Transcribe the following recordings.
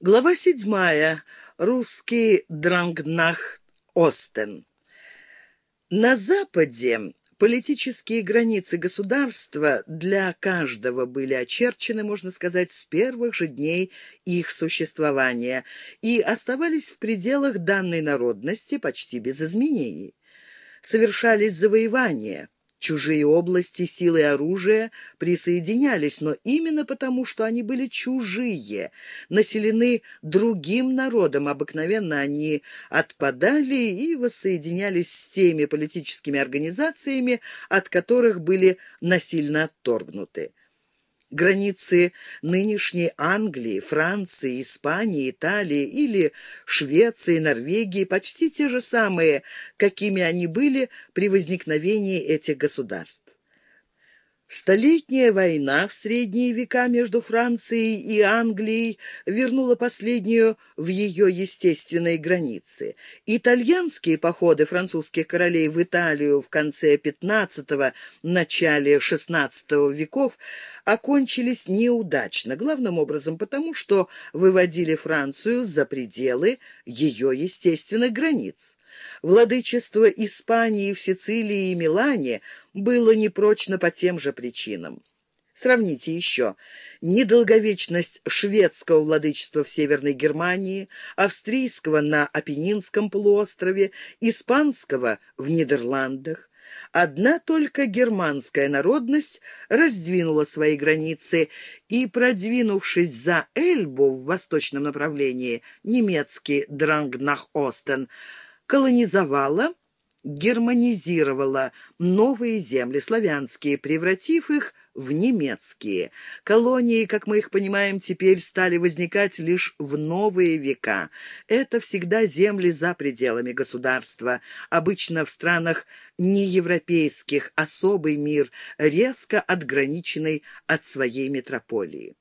Глава седьмая. Русский Дрангнах Остен. На Западе политические границы государства для каждого были очерчены, можно сказать, с первых же дней их существования и оставались в пределах данной народности почти без изменений. Совершались завоевания – Чужие области силы и оружия присоединялись, но именно потому, что они были чужие, населены другим народом, обыкновенно они отпадали и воссоединялись с теми политическими организациями, от которых были насильно отторгнуты. Границы нынешней Англии, Франции, Испании, Италии или Швеции, Норвегии почти те же самые, какими они были при возникновении этих государств. Столетняя война в средние века между Францией и Англией вернула последнюю в ее естественные границы. Итальянские походы французских королей в Италию в конце XV – начале XVI веков окончились неудачно, главным образом потому, что выводили Францию за пределы ее естественных границ. Владычество Испании в Сицилии и Милане было непрочно по тем же причинам. Сравните еще. Недолговечность шведского владычества в Северной Германии, австрийского на Апеннинском полуострове, испанского в Нидерландах. Одна только германская народность раздвинула свои границы и, продвинувшись за Эльбу в восточном направлении, немецкий Дрангнах-Остен – колонизовала, германизировала новые земли славянские, превратив их в немецкие. Колонии, как мы их понимаем, теперь стали возникать лишь в новые века. Это всегда земли за пределами государства. Обычно в странах неевропейских особый мир, резко отграниченный от своей метрополии.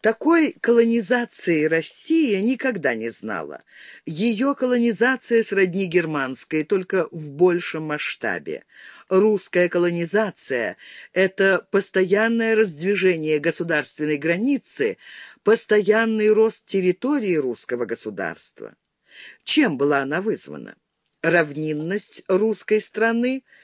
Такой колонизации Россия никогда не знала. Ее колонизация сродни германской, только в большем масштабе. Русская колонизация – это постоянное раздвижение государственной границы, постоянный рост территории русского государства. Чем была она вызвана? Равнинность русской страны –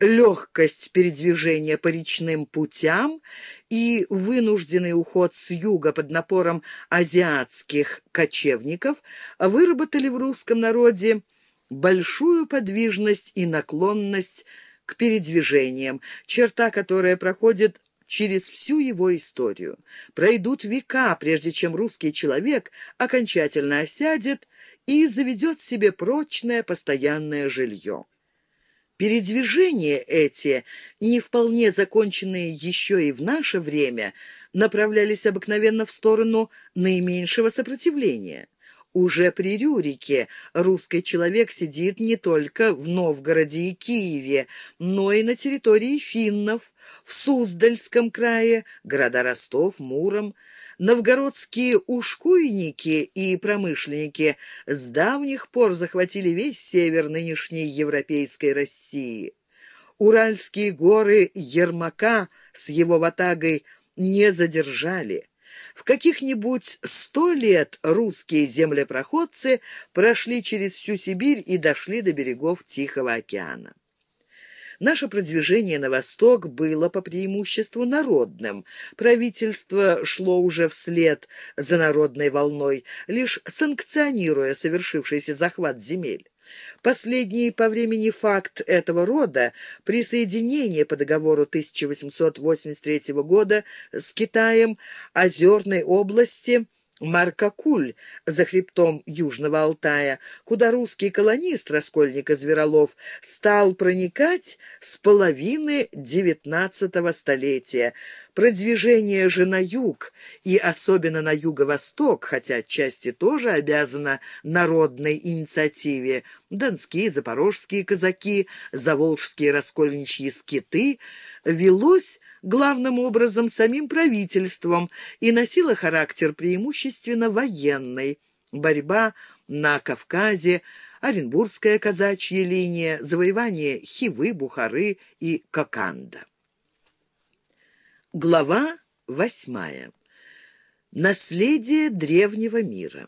легкость передвижения по речным путям и вынужденный уход с юга под напором азиатских кочевников выработали в русском народе большую подвижность и наклонность к передвижениям, черта, которая проходит через всю его историю. Пройдут века, прежде чем русский человек окончательно осядет и заведет себе прочное постоянное жилье. Передвижения эти, не вполне законченные еще и в наше время, направлялись обыкновенно в сторону наименьшего сопротивления. Уже при Рюрике русский человек сидит не только в Новгороде и Киеве, но и на территории финнов, в Суздальском крае, города Ростов, Муром, Новгородские ушкуйники и промышленники с давних пор захватили весь север нынешней европейской России. Уральские горы Ермака с его ватагой не задержали. В каких-нибудь сто лет русские землепроходцы прошли через всю Сибирь и дошли до берегов Тихого океана. Наше продвижение на восток было по преимуществу народным. Правительство шло уже вслед за народной волной, лишь санкционируя совершившийся захват земель. Последний по времени факт этого рода – присоединение по договору 1883 года с Китаем Озерной области – Маркакуль за хребтом Южного Алтая, куда русский колонист Раскольника-Зверолов стал проникать с половины девятнадцатого столетия. Продвижение же на юг и особенно на юго-восток, хотя отчасти тоже обязано народной инициативе, донские, запорожские казаки, заволжские раскольничьи скиты, велось главным образом самим правительством и носила характер преимущественно военный. Борьба на Кавказе, Оренбургская казачья линия, завоевание Хивы, Бухары и Коканда. Глава восьмая. Наследие древнего мира.